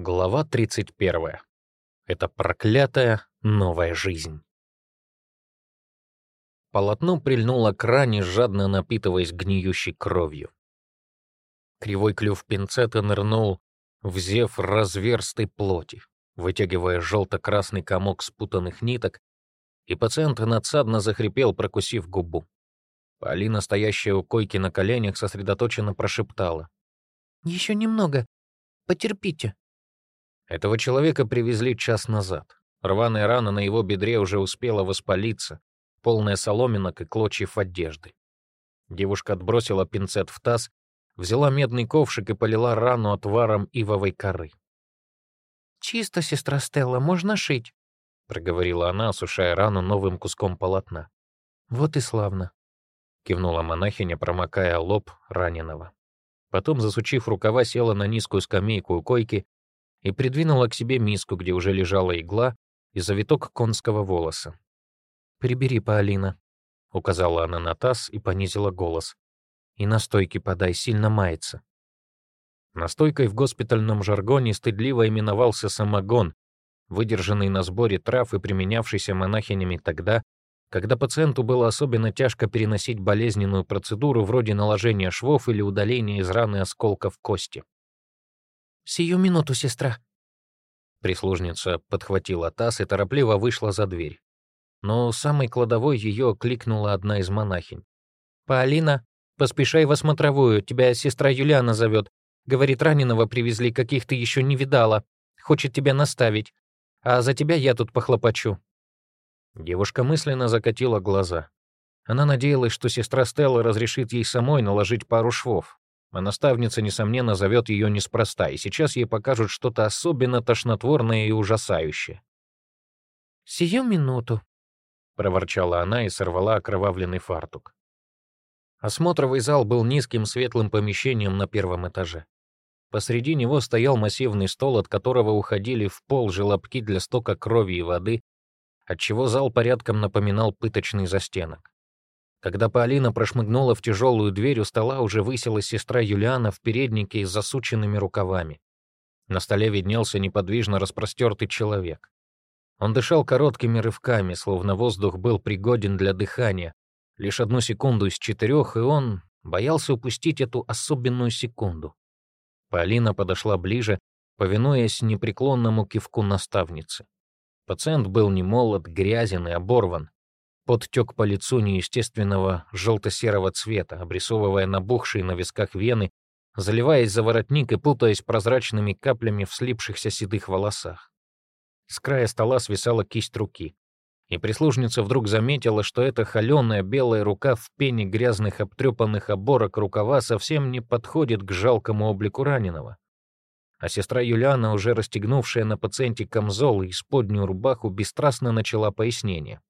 Глава 31. Это проклятая новая жизнь. Полотно прильнуло к ране, жадно напитываясь гниющей кровью. Кривой клюв пинцета нырнул в зев разверстой плоти, вытягивая желто-красный комок спутанных ниток, и пациент надсадно захрипел, прокусив губу. Полина, стоящая у койки на коленях, сосредоточенно прошептала. «Еще немного. Потерпите». Этого человека привезли час назад. Рваная рана на его бедре уже успела воспалиться, полная соломинок и клочьев одежды. Девушка отбросила пинцет в таз, взяла медный ковшик и полила рану отваром ивовой коры. «Чисто, сестра Стелла, можно шить», — проговорила она, осушая рану новым куском полотна. «Вот и славно», — кивнула монахиня, промокая лоб раненого. Потом, засучив рукава, села на низкую скамейку у койки и придвинула к себе миску, где уже лежала игла и завиток конского волоса. «Прибери, Паолина», — указала она на таз и понизила голос. «И настойки подай, сильно мается». Настойкой в госпитальном жаргоне стыдливо именовался самогон, выдержанный на сборе трав и применявшийся монахинями тогда, когда пациенту было особенно тяжко переносить болезненную процедуру вроде наложения швов или удаления из раны осколков кости. «Сию минуту, сестра». Прислужница подхватила таз и торопливо вышла за дверь. Но самой кладовой ее кликнула одна из монахинь. «Полина, поспешай в осмотровую, тебя сестра Юлиана зовет. Говорит, раненого привезли, каких ты еще не видала. Хочет тебя наставить. А за тебя я тут похлопочу». Девушка мысленно закатила глаза. Она надеялась, что сестра Стелла разрешит ей самой наложить пару швов, а наставница, несомненно, зовет ее неспроста, и сейчас ей покажут что-то особенно тошнотворное и ужасающее. «Сию минуту», — проворчала она и сорвала окровавленный фартук. Осмотровый зал был низким светлым помещением на первом этаже. Посреди него стоял массивный стол, от которого уходили в пол желобки для стока крови и воды, отчего зал порядком напоминал пыточный застенок. Когда Полина прошмыгнула в тяжелую дверь, у стола уже высилась сестра Юлиана в переднике с засученными рукавами. На столе виднелся неподвижно распростертый человек. Он дышал короткими рывками, словно воздух был пригоден для дыхания. Лишь одну секунду из четырех, и он боялся упустить эту особенную секунду. Полина подошла ближе, повинуясь непреклонному кивку наставницы. Пациент был немолод, грязен и оборван. Подтек по лицу неестественного желто-серого цвета, обрисовывая набухшие на висках вены, заливаясь за воротник и путаясь прозрачными каплями в слипшихся седых волосах. С края стола свисала кисть руки, и прислужница вдруг заметила, что эта холеная белая рука в пене грязных обтрепанных оборок рукава совсем не подходит к жалкому облику раненого. А сестра Юлиана, уже расстегнувшая на пациенте камзол и исподнюю рубаху, бесстрастно начала пояснение.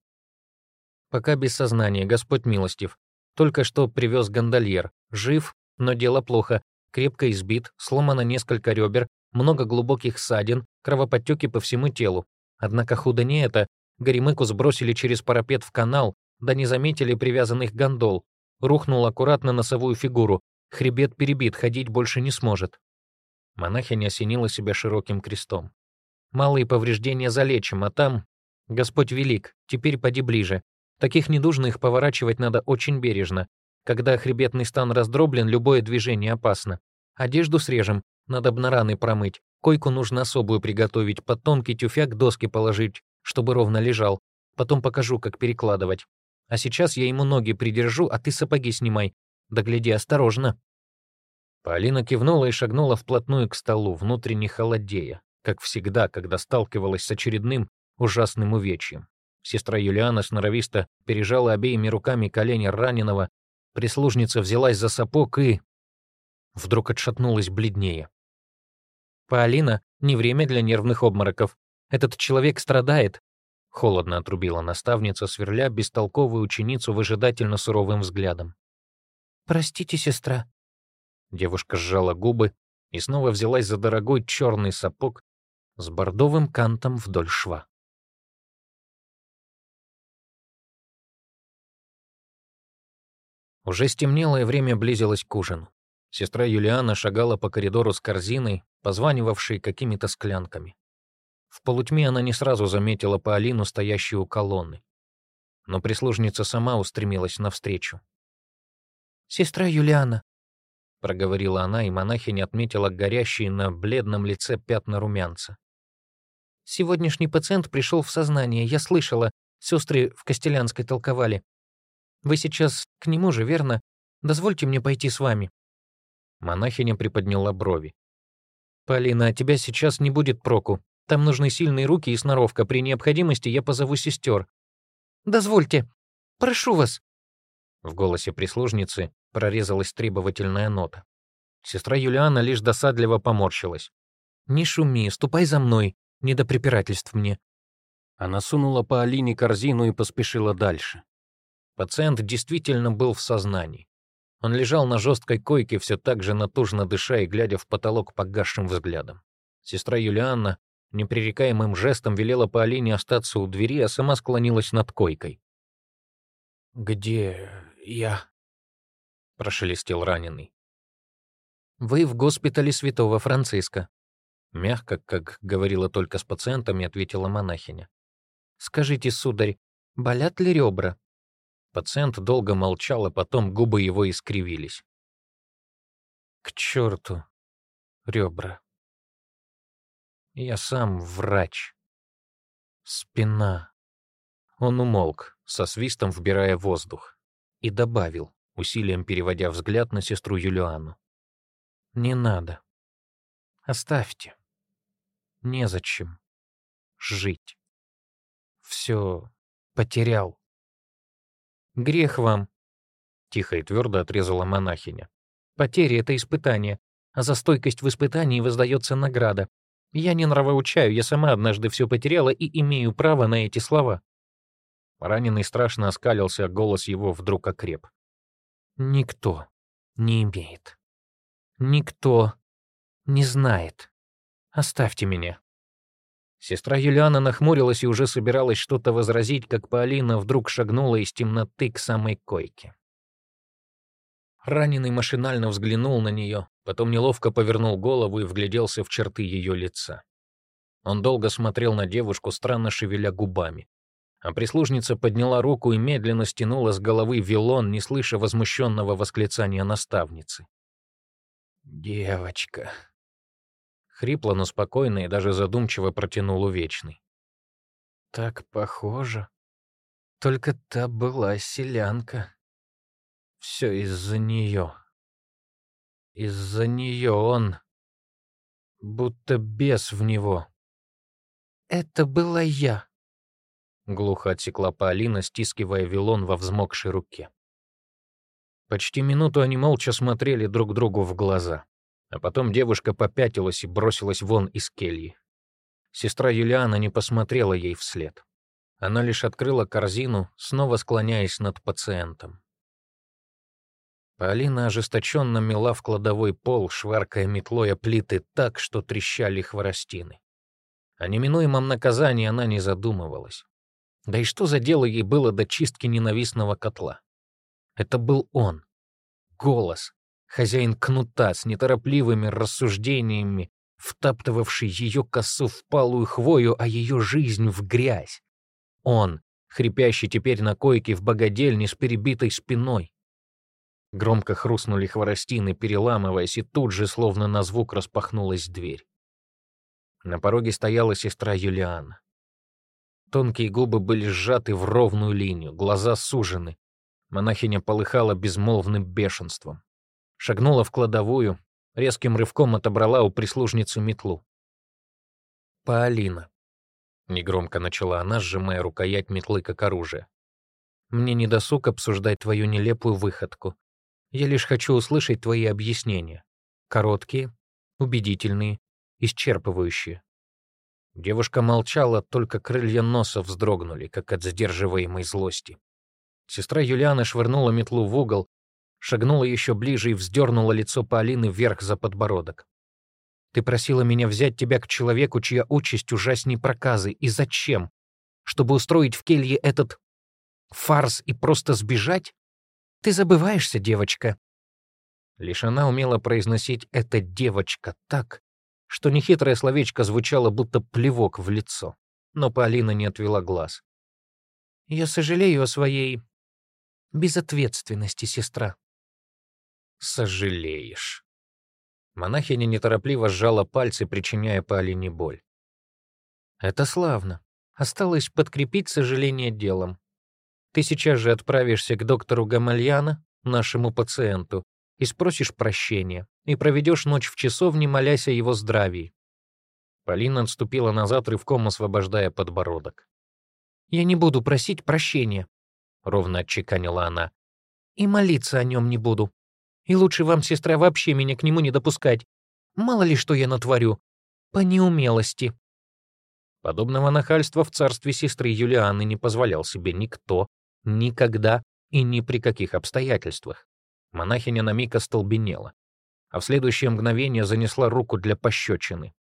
Пока без сознания, Господь милостив. Только что привез гондольер. Жив, но дело плохо. Крепко избит, сломано несколько ребер, много глубоких ссадин, кровоподтеки по всему телу. Однако худо не это. Горемыку сбросили через парапет в канал, да не заметили привязанных гондол. Рухнул аккуратно носовую фигуру. Хребет перебит, ходить больше не сможет. Монахиня осенила себя широким крестом. Малые повреждения залечим, а там... Господь велик, теперь поди ближе. Таких недужных поворачивать надо очень бережно. Когда хребетный стан раздроблен, любое движение опасно. Одежду срежем, надо б на раны промыть. Койку нужно особую приготовить, под тонкий тюфяк доски положить, чтобы ровно лежал. Потом покажу, как перекладывать. А сейчас я ему ноги придержу, а ты сапоги снимай. Да гляди осторожно». Полина кивнула и шагнула вплотную к столу, внутренне холодея, как всегда, когда сталкивалась с очередным ужасным увечьем. Сестра Юлиана сноровисто пережала обеими руками колени раненого, прислужница взялась за сапог и... Вдруг отшатнулась бледнее. «Полина, не время для нервных обмороков. Этот человек страдает», — холодно отрубила наставница, сверля бестолковую ученицу выжидательно суровым взглядом. «Простите, сестра». Девушка сжала губы и снова взялась за дорогой черный сапог с бордовым кантом вдоль шва. Уже стемнело, и время близилось к ужину. Сестра Юлиана шагала по коридору с корзиной, позванивавшей какими-то склянками. В полутьме она не сразу заметила Паолину, стоящую у колонны. Но прислужница сама устремилась навстречу. «Сестра Юлиана», — проговорила она, и монахиня отметила горящие на бледном лице пятна румянца. «Сегодняшний пациент пришел в сознание, я слышала, сестры в Костелянской толковали. Вы сейчас к нему же, верно? Дозвольте мне пойти с вами». Монахиня приподняла брови. «Полина, от тебя сейчас не будет проку. Там нужны сильные руки и сноровка. При необходимости я позову сестер. Дозвольте. Прошу вас». В голосе прислужницы прорезалась требовательная нота. Сестра Юлиана лишь досадливо поморщилась. «Не шуми, ступай за мной. Не до препирательств мне». Она сунула по Алине корзину и поспешила дальше. Пациент действительно был в сознании. Он лежал на жесткой койке, все так же натужно дыша и глядя в потолок погасшим взглядом. Сестра Юлианна непререкаемым жестом велела по Алине остаться у двери, а сама склонилась над койкой. «Где я?» — прошелестел раненый. «Вы в госпитале святого Франциска», — мягко, как говорила только с пациентами, ответила монахиня. «Скажите, сударь, болят ли ребра?» Пациент долго молчал, а потом губы его искривились. «К черту ребра. Я сам врач. Спина». Он умолк, со свистом вбирая воздух, и добавил, усилием переводя взгляд на сестру Юлиану. «Не надо. Оставьте. Незачем жить. Все потерял. Грех вам, — тихо и твердо отрезала монахиня. Потеря — это испытание, а за стойкость в испытании воздается награда. Я не нравоучаю, я сама однажды все потеряла и имею право на эти слова. Раненый страшно оскалился, а голос его вдруг окреп. Никто не имеет. Никто не знает. Оставьте меня. Сестра Юлиана нахмурилась и уже собиралась что-то возразить, как Полина вдруг шагнула из темноты к самой койке. Раненый машинально взглянул на нее, потом неловко повернул голову и вгляделся в черты ее лица. Он долго смотрел на девушку, странно шевеля губами. А прислужница подняла руку и медленно стянула с головы вилон, не слыша возмущенного восклицания наставницы. «Девочка», Хрипло, но спокойно и даже задумчиво протянул Увечный. «Так похоже. Только та была селянка. Все из-за нее. Из-за нее он... Будто бес в него. Это была я», — глухо отсекла Полина, стискивая вилон во взмокшей руке. Почти минуту они молча смотрели друг другу в глаза. А потом девушка попятилась и бросилась вон из кельи. Сестра Юлиана не посмотрела ей вслед. Она лишь открыла корзину, снова склоняясь над пациентом. Полина ожесточенно мела в кладовой пол, шваркая метлой о плиты так, что трещали хворостины. О неминуемом наказании она не задумывалась. Да и что за дело ей было до чистки ненавистного котла? Это был он. Голос, хозяин кнута с неторопливыми рассуждениями, втаптывавший ее косу в палую хвою, а ее жизнь в грязь. Он, хрипящий теперь на койке в богадельне с перебитой спиной. Громко хрустнули хворостины, переламываясь, и тут же, словно на звук, распахнулась дверь. На пороге стояла сестра Юлиана. Тонкие губы были сжаты в ровную линию, глаза сужены. Монахиня полыхала безмолвным бешенством шагнула в кладовую, резким рывком отобрала у прислужницы метлу. «Паолина», — негромко начала она, сжимая рукоять метлы как оружие. «Мне не досуг обсуждать твою нелепую выходку. Я лишь хочу услышать твои объяснения. Короткие, убедительные, исчерпывающие». Девушка молчала, только крылья носа вздрогнули, как от сдерживаемой злости. Сестра Юлиана швырнула метлу в угол, шагнула еще ближе и вздернула лицо Полины вверх за подбородок. «Ты просила меня взять тебя к человеку, чья участь ужасней проказы. И зачем? Чтобы устроить в келье этот фарс и просто сбежать? Ты забываешься, девочка». Лишь она умела произносить «эта девочка» так, что нехитрое словечко звучало будто плевок в лицо. Но Полина не отвела глаз. «Я сожалею о своей безответственности, сестра». «Сожалеешь». Монахиня неторопливо сжала пальцы, причиняя Полине боль. «Это славно. Осталось подкрепить сожаление делом. Ты сейчас же отправишься к доктору Гамальяна, нашему пациенту, и спросишь прощения, и проведешь ночь в часовне, молясь о его здравии». Полина отступила назад, рывком освобождая подбородок. «Я не буду просить прощения», — ровно отчеканила она. «И молиться о нем не буду. И лучше вам, сестра, вообще меня к нему не допускать. Мало ли что я натворю. По неумелости». Подобного нахальства в царстве сестры Юлианы не позволял себе никто, никогда и ни при каких обстоятельствах. Монахиня на миг остолбенела, а в следующее мгновение занесла руку для пощечины.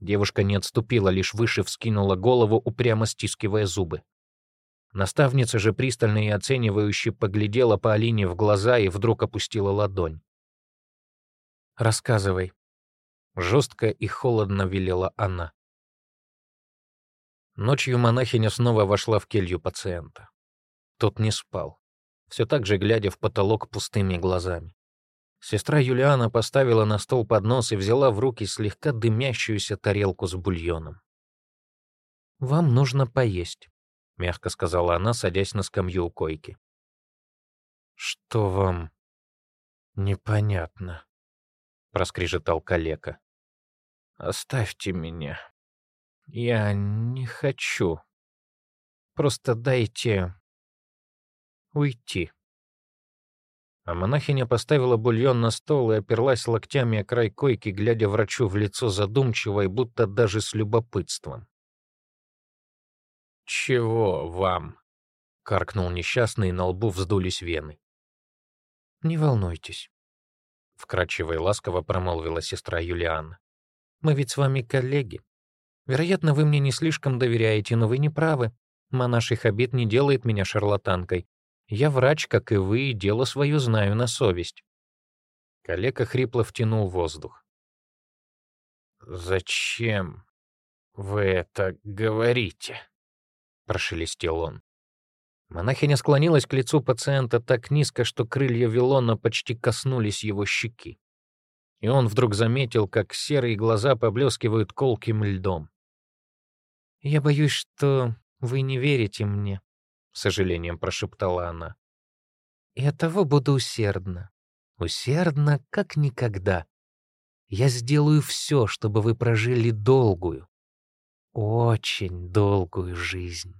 Девушка не отступила, лишь выше вскинула голову, упрямо стискивая зубы. Наставница же пристально и оценивающе поглядела по Алине в глаза и вдруг опустила ладонь. «Рассказывай», — жестко и холодно велела она. Ночью монахиня снова вошла в келью пациента. Тот не спал, все так же глядя в потолок пустыми глазами. Сестра Юлиана поставила на стол поднос и взяла в руки слегка дымящуюся тарелку с бульоном. «Вам нужно поесть», — мягко сказала она, садясь на скамью у койки. «Что вам непонятно?» — проскрежетал калека. «Оставьте меня». Я не хочу. Просто дайте уйти. А монахиня поставила бульон на стол и оперлась локтями о край койки, глядя врачу в лицо задумчиво и будто даже с любопытством. «Чего вам?» — каркнул несчастный, на лбу вздулись вены. «Не волнуйтесь», — вкрадчиво и ласково промолвила сестра Юлиана. «Мы ведь с вами коллеги. Вероятно, вы мне не слишком доверяете, но вы не правы. Монаший обид не делает меня шарлатанкой. Я врач, как и вы, и дело свое знаю на совесть». Калека хрипло втянул воздух. «Зачем вы это говорите?» — прошелестел он. Монахиня склонилась к лицу пациента так низко, что крылья Вилона почти коснулись его щеки. И он вдруг заметил, как серые глаза поблескивают колким льдом. «Я боюсь, что вы не верите мне», — с сожалением прошептала она. «И оттого буду усердна. Усердна, как никогда. Я сделаю все, чтобы вы прожили долгую, очень долгую жизнь».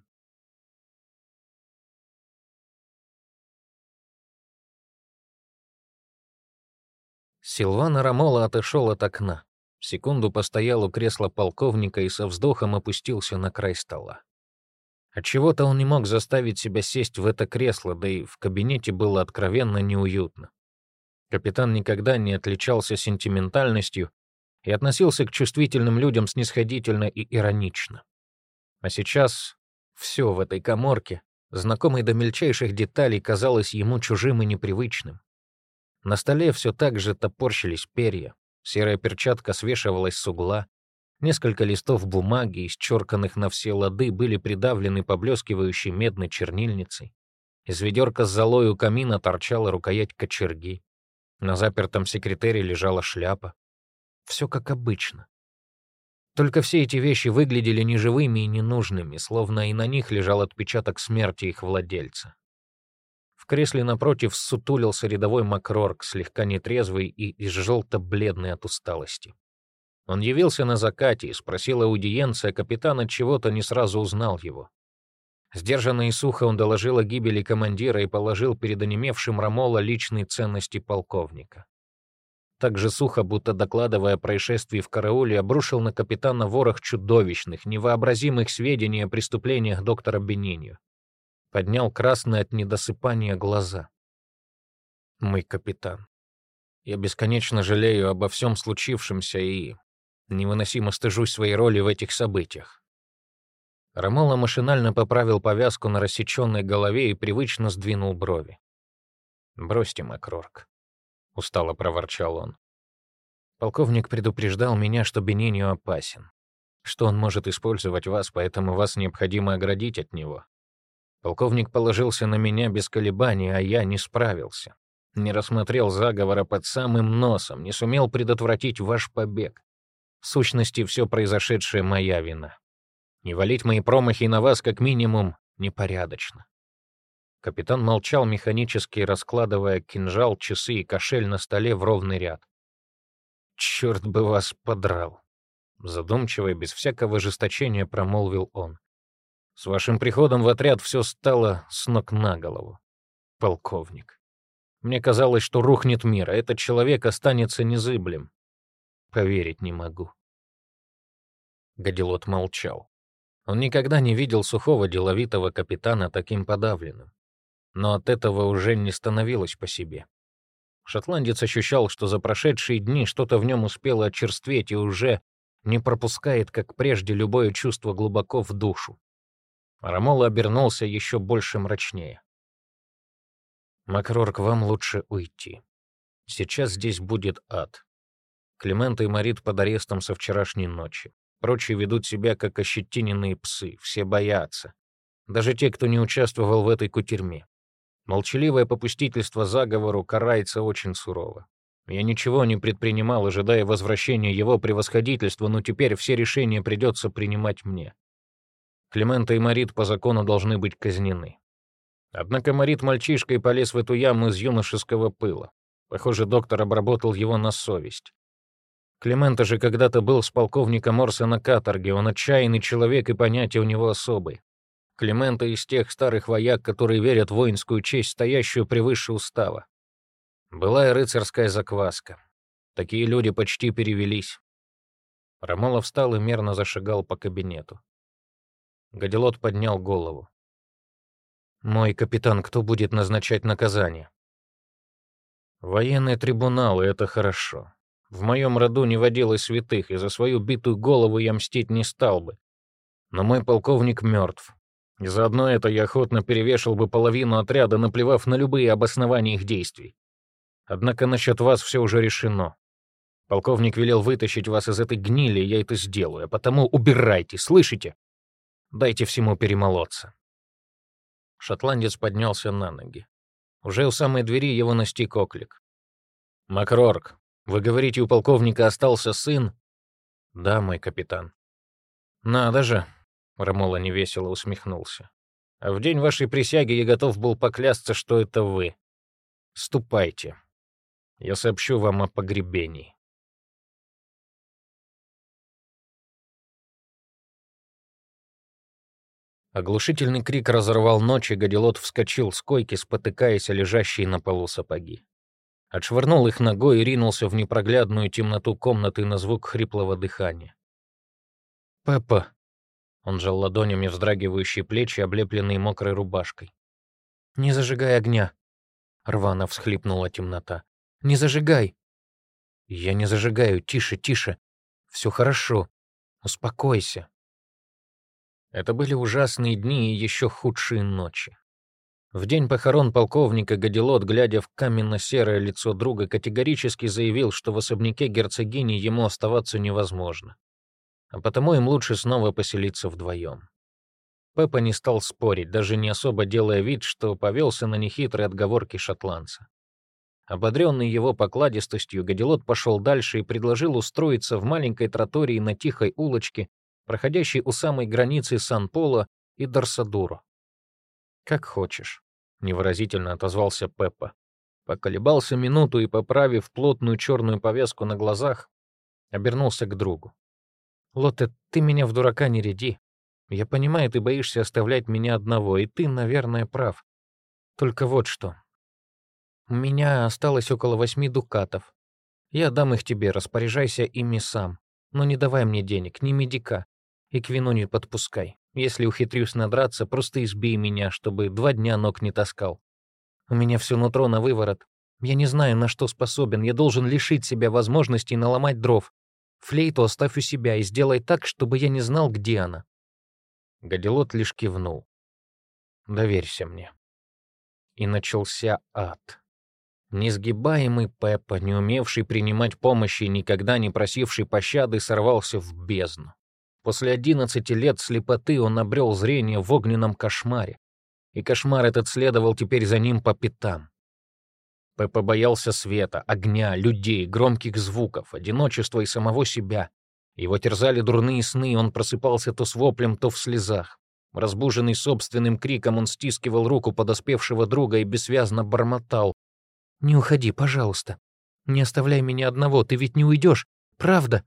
Силвана Рамола отошел от окна. Секунду постоял у кресла полковника и со вздохом опустился на край стола. Отчего-то он не мог заставить себя сесть в это кресло, да и в кабинете было откровенно неуютно. Капитан никогда не отличался сентиментальностью и относился к чувствительным людям снисходительно и иронично. А сейчас все в этой коморке, знакомой до мельчайших деталей, казалось ему чужим и непривычным. На столе все так же топорщились перья, Серая перчатка свешивалась с угла. Несколько листов бумаги, исчерканных на все лады, были придавлены поблескивающей медной чернильницей. Из ведерка с золой у камина торчала рукоять кочерги. На запертом секретере лежала шляпа. Все как обычно. Только все эти вещи выглядели неживыми и ненужными, словно и на них лежал отпечаток смерти их владельца кресле напротив сутулился рядовой Макрорк, слегка нетрезвый и желто-бледный от усталости. Он явился на закате и спросил аудиенция капитана, чего-то не сразу узнал его. Сдержанно и сухо он доложил о гибели командира и положил перед онемевшим Рамола личные ценности полковника. Так же сухо, будто докладывая о происшествии в карауле, обрушил на капитана ворох чудовищных, невообразимых сведений о преступлениях доктора Бенинью поднял красные от недосыпания глаза. «Мой капитан, я бесконечно жалею обо всем случившемся и невыносимо стыжусь своей роли в этих событиях». Рамола машинально поправил повязку на рассеченной голове и привычно сдвинул брови. «Бросьте, Макрорк. Устало проворчал он. Полковник предупреждал меня, что Бенинью опасен, что он может использовать вас, поэтому вас необходимо оградить от него. Полковник положился на меня без колебаний, а я не справился. Не рассмотрел заговора под самым носом, не сумел предотвратить ваш побег. В сущности, все произошедшее моя вина. Не валить мои промахи на вас как минимум непорядочно. Капитан молчал, механически раскладывая кинжал, часы и кошель на столе в ровный ряд. «Черт бы вас подрал!» Задумчиво и без всякого ожесточения промолвил он. «С вашим приходом в отряд все стало с ног на голову. Полковник. Мне казалось, что рухнет мир, а этот человек останется незыблем. Поверить не могу». Гадилот молчал. Он никогда не видел сухого деловитого капитана таким подавленным но от этого уже не становилось по себе. Шотландец ощущал, что за прошедшие дни что-то в нем успело очерстветь и уже не пропускает, как прежде, любое чувство глубоко в душу. Рамола обернулся еще больше мрачнее. «Макрорк, вам лучше уйти. Сейчас здесь будет ад. Климент и Марит под арестом со вчерашней ночи. Прочие ведут себя, как ощетиненные псы, все боятся. Даже те, кто не участвовал в этой кутерьме. Молчаливое попустительство заговору карается очень сурово. Я ничего не предпринимал, ожидая возвращения его превосходительства, но теперь все решения придется принимать мне. Климента и Марит по закону должны быть казнены. Однако Марит мальчишкой полез в эту яму из юношеского пыла. Похоже, доктор обработал его на совесть. Климента же когда-то был с полковником Орса на каторге, он отчаянный человек и понятия у него особые. Климента из тех старых вояк, которые верят в воинскую честь, стоящую превыше устава. Была и рыцарская закваска. Такие люди почти перевелись. Рамолов встал и мерно зашагал по кабинету. Гадилот поднял голову. «Мой капитан, кто будет назначать наказание?» «Военные трибуналы — это хорошо. В моем роду не водилось святых, и за свою битую голову я мстить не стал бы. Но мой полковник мертв. И заодно это я охотно перевешал бы половину отряда, наплевав на любые обоснования их действий. Однако насчет вас все уже решено. Полковник велел вытащить вас из этой гнили, и я это сделаю, а потому убирайте, слышите? Дайте всему перемолоться. Шотландец поднялся на ноги. Уже у самой двери его настиг оклик. «Макрорк, вы говорите, у полковника остался сын?» «Да, мой капитан». «Надо же, Рамола невесело усмехнулся. «А в день вашей присяги я готов был поклясться, что это вы. Ступайте. Я сообщу вам о погребении». Оглушительный крик разорвал ночь, и Гадилот вскочил с койки, спотыкаясь о лежащие на полу сапоги. Отшвырнул их ногой и ринулся в непроглядную темноту комнаты на звук хриплого дыхания. «Пеппа!» Он жал ладонями вздрагивающие плечи, облепленные мокрой рубашкой. «Не зажигай огня!» Рвано всхлипнула темнота. «Не зажигай!» «Я не зажигаю. Тише, тише. Все хорошо. Успокойся». Это были ужасные дни и еще худшие ночи. В день похорон полковника Гадилот, глядя в каменно-серое лицо друга, категорически заявил, что в особняке герцогини ему оставаться невозможно а потому им лучше снова поселиться вдвоем. Пеппа не стал спорить, даже не особо делая вид, что повелся на нехитрые отговорки шотландца. Ободренный его покладистостью, Гадилот пошел дальше и предложил устроиться в маленькой тротории на тихой улочке, проходящей у самой границы Сан-Поло и Дарсадуро. «Как хочешь», — невыразительно отозвался Пеппа. Поколебался минуту и, поправив плотную черную повязку на глазах, обернулся к другу. Лотте, ты меня в дурака не ряди. Я понимаю, ты боишься оставлять меня одного, и ты, наверное, прав. Только вот что. У меня осталось около восьми дукатов. Я дам их тебе, распоряжайся ими сам. Но не давай мне денег, ни медика. И к вину не подпускай. Если ухитрюсь надраться, просто избей меня, чтобы два дня ног не таскал. У меня все нутро на выворот. Я не знаю, на что способен. Я должен лишить себя возможности наломать дров. Флейту оставь у себя и сделай так, чтобы я не знал, где она». Гадилот лишь кивнул. «Доверься мне». И начался ад. Несгибаемый Пеппа, не умевший принимать помощи и никогда не просивший пощады, сорвался в бездну. После 11 лет слепоты он обрел зрение в огненном кошмаре, и кошмар этот следовал теперь за ним по пятам. Пеппа боялся света, огня, людей, громких звуков, одиночества и самого себя. Его терзали дурные сны, он просыпался то с воплем, то в слезах. Разбуженный собственным криком, он стискивал руку подоспевшего друга и бессвязно бормотал. «Не уходи, пожалуйста. Не оставляй меня одного, ты ведь не уйдешь, правда?»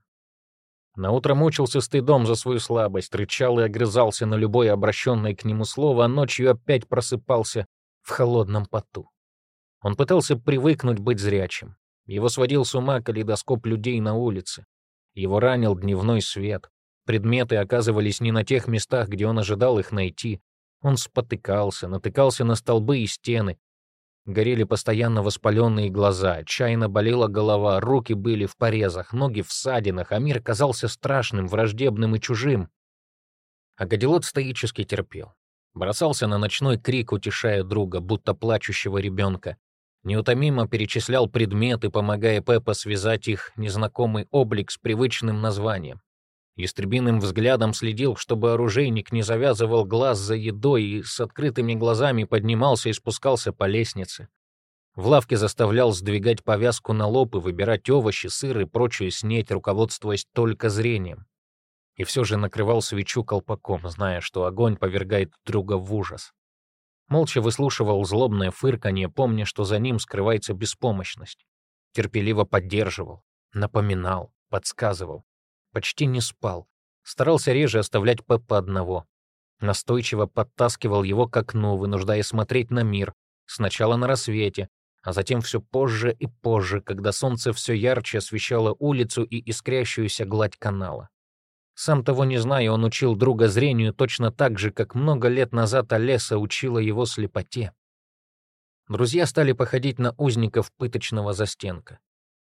Наутро мучился стыдом за свою слабость, рычал и огрызался на любое обращенное к нему слово, а ночью опять просыпался в холодном поту. Он пытался привыкнуть быть зрячим. Его сводил с ума калейдоскоп людей на улице. Его ранил дневной свет. Предметы оказывались не на тех местах, где он ожидал их найти. Он спотыкался, натыкался на столбы и стены, Горели постоянно воспаленные глаза, отчаянно болела голова, руки были в порезах, ноги в ссадинах, а мир казался страшным, враждебным и чужим. А Гадилот стоически терпел. Бросался на ночной крик, утешая друга, будто плачущего ребенка. Неутомимо перечислял предметы, помогая Пеппа связать их незнакомый облик с привычным названием. Ястребиным взглядом следил, чтобы оружейник не завязывал глаз за едой и с открытыми глазами поднимался и спускался по лестнице. В лавке заставлял сдвигать повязку на лоб и выбирать овощи, сыр и прочую снеть, руководствуясь только зрением. И все же накрывал свечу колпаком, зная, что огонь повергает друга в ужас. Молча выслушивал злобное фырканье, помня, что за ним скрывается беспомощность. Терпеливо поддерживал, напоминал, подсказывал почти не спал. Старался реже оставлять Пеппа одного. Настойчиво подтаскивал его к окну, вынуждая смотреть на мир, сначала на рассвете, а затем все позже и позже, когда солнце все ярче освещало улицу и искрящуюся гладь канала. Сам того не зная, он учил друга зрению точно так же, как много лет назад Олеса учила его слепоте. Друзья стали походить на узников пыточного застенка.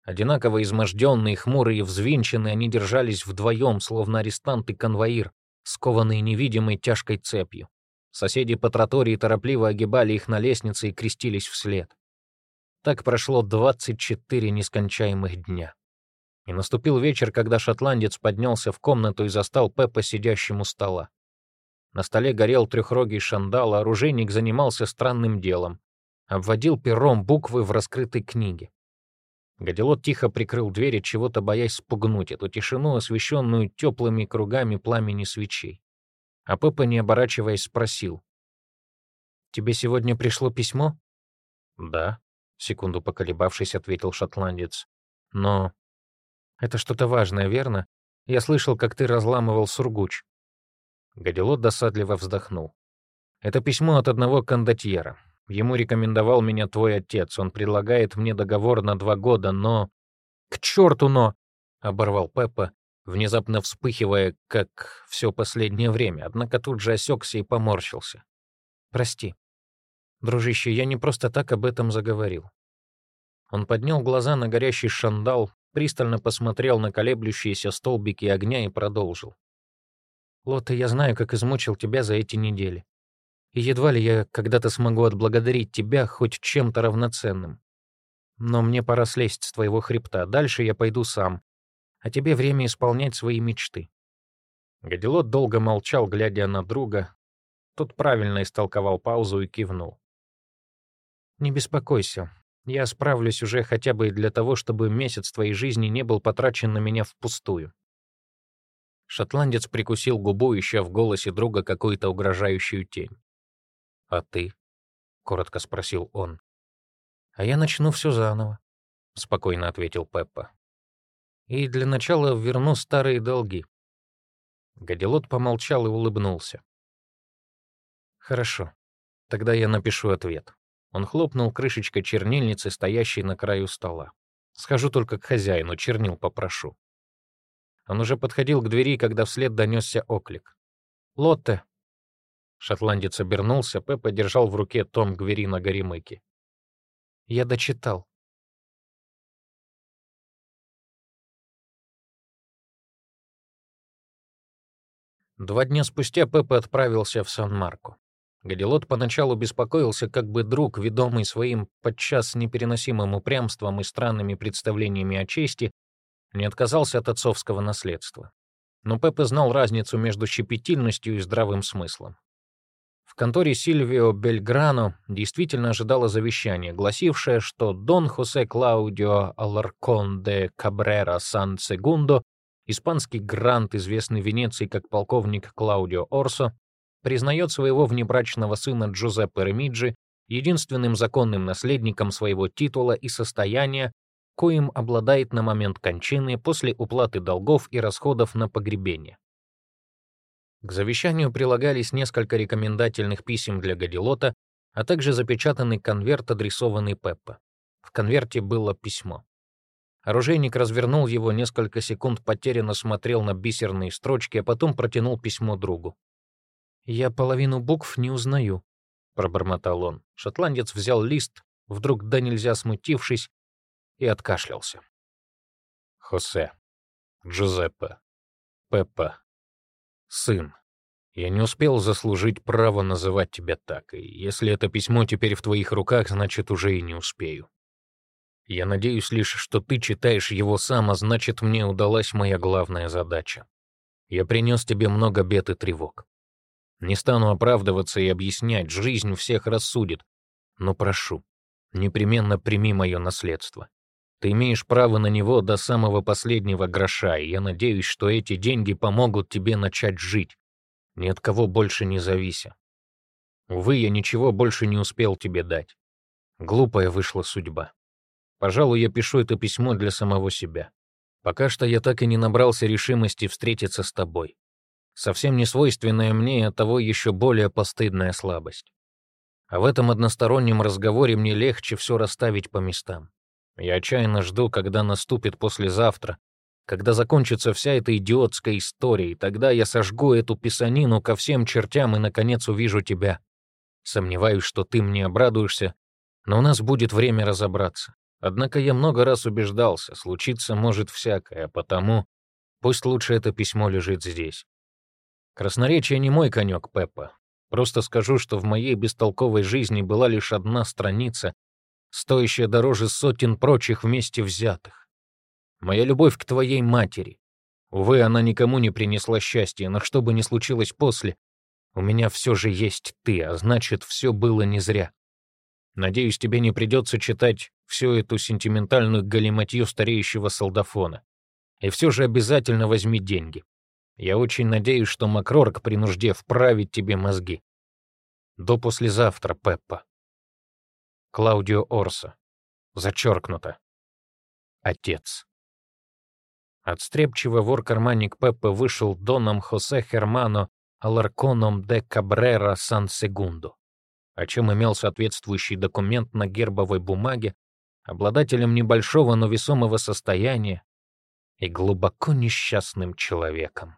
Одинаково изможденные, хмурые и взвинченные, они держались вдвоем, словно арестант и конвоир, скованные невидимой тяжкой цепью. Соседи по тротории торопливо огибали их на лестнице и крестились вслед. Так прошло 24 нескончаемых дня. И наступил вечер, когда шотландец поднялся в комнату и застал Пеппа сидящим у стола. На столе горел трехрогий шандал, а оружейник занимался странным делом. Обводил пером буквы в раскрытой книге. Гадилот тихо прикрыл дверь, чего-то боясь спугнуть эту тишину, освещенную теплыми кругами пламени свечей. А Пеппа, не оборачиваясь, спросил. «Тебе сегодня пришло письмо?» «Да», — секунду поколебавшись, ответил шотландец. «Но это что-то важное, верно? Я слышал, как ты разламывал сургуч». Гадилот досадливо вздохнул. «Это письмо от одного кондотьера. Ему рекомендовал меня твой отец. Он предлагает мне договор на два года, но... К черту но! Оборвал Пеппа, внезапно вспыхивая, как все последнее время, однако тут же осекся и поморщился. Прости. Дружище, я не просто так об этом заговорил. Он поднял глаза на горящий шандал, пристально посмотрел на колеблющиеся столбики огня и продолжил. «Лота, я знаю, как измучил тебя за эти недели и едва ли я когда-то смогу отблагодарить тебя хоть чем-то равноценным. Но мне пора слезть с твоего хребта, дальше я пойду сам, а тебе время исполнять свои мечты». Гадилот долго молчал, глядя на друга. Тот правильно истолковал паузу и кивнул. «Не беспокойся, я справлюсь уже хотя бы для того, чтобы месяц твоей жизни не был потрачен на меня впустую». Шотландец прикусил губу, ища в голосе друга какую-то угрожающую тень. «А ты?» — коротко спросил он. «А я начну все заново», — спокойно ответил Пеппа. «И для начала верну старые долги». Гадилот помолчал и улыбнулся. «Хорошо. Тогда я напишу ответ». Он хлопнул крышечкой чернильницы, стоящей на краю стола. «Схожу только к хозяину, чернил попрошу». Он уже подходил к двери, когда вслед донесся оклик. «Лотте!» Шотландец обернулся, Пеппа держал в руке том Гверина Горемыки. «Я дочитал». Два дня спустя Пеппа отправился в Сан-Марко. Гадилот поначалу беспокоился, как бы друг, ведомый своим подчас непереносимым упрямством и странными представлениями о чести, не отказался от отцовского наследства. Но Пеппе знал разницу между щепетильностью и здравым смыслом. В конторе Сильвио Бельграно действительно ожидало завещание, гласившее, что Дон Хосе Клаудио Аларкон де Кабрера Сан-Сегундо, испанский грант, известный в Венеции как полковник Клаудио Орсо, признает своего внебрачного сына Джузеппе Ремиджи единственным законным наследником своего титула и состояния, коим обладает на момент кончины после уплаты долгов и расходов на погребение. К завещанию прилагались несколько рекомендательных писем для Гадилота, а также запечатанный конверт, адресованный Пеппа. В конверте было письмо. Оружейник развернул его, несколько секунд потерянно смотрел на бисерные строчки, а потом протянул письмо другу. «Я половину букв не узнаю», — пробормотал он. Шотландец взял лист, вдруг да нельзя смутившись, и откашлялся. «Хосе, Джузеппе, Пеппа, сын, я не успел заслужить право называть тебя так, и если это письмо теперь в твоих руках, значит, уже и не успею. Я надеюсь лишь, что ты читаешь его сам, а значит, мне удалась моя главная задача. Я принес тебе много бед и тревог. Не стану оправдываться и объяснять, жизнь всех рассудит. Но прошу, непременно прими мое наследство. Ты имеешь право на него до самого последнего гроша, и я надеюсь, что эти деньги помогут тебе начать жить, ни от кого больше не завися. Увы, я ничего больше не успел тебе дать. Глупая вышла судьба. Пожалуй, я пишу это письмо для самого себя. Пока что я так и не набрался решимости встретиться с тобой совсем не свойственная мне и оттого еще более постыдная слабость. А в этом одностороннем разговоре мне легче все расставить по местам. Я отчаянно жду, когда наступит послезавтра, когда закончится вся эта идиотская история, и тогда я сожгу эту писанину ко всем чертям и, наконец, увижу тебя. Сомневаюсь, что ты мне обрадуешься, но у нас будет время разобраться. Однако я много раз убеждался, случиться может всякое, а потому пусть лучше это письмо лежит здесь. Красноречие не мой конек, Пеппа. Просто скажу, что в моей бестолковой жизни была лишь одна страница, стоящая дороже сотен прочих вместе взятых. Моя любовь к твоей матери. Увы, она никому не принесла счастья, но что бы ни случилось после, у меня все же есть ты, а значит, все было не зря. Надеюсь, тебе не придется читать всю эту сентиментальную галиматью стареющего солдафона. И все же обязательно возьми деньги. Я очень надеюсь, что Макрорк при нужде вправит тебе мозги. До послезавтра, Пеппа. Клаудио Орсо. Зачеркнуто. Отец. Отстрепчиво вор-карманник Пеппа вышел доном Хосе Хермано Аларконом де Кабрера Сан-Сегундо, о чем имел соответствующий документ на гербовой бумаге, обладателем небольшого, но весомого состояния и глубоко несчастным человеком.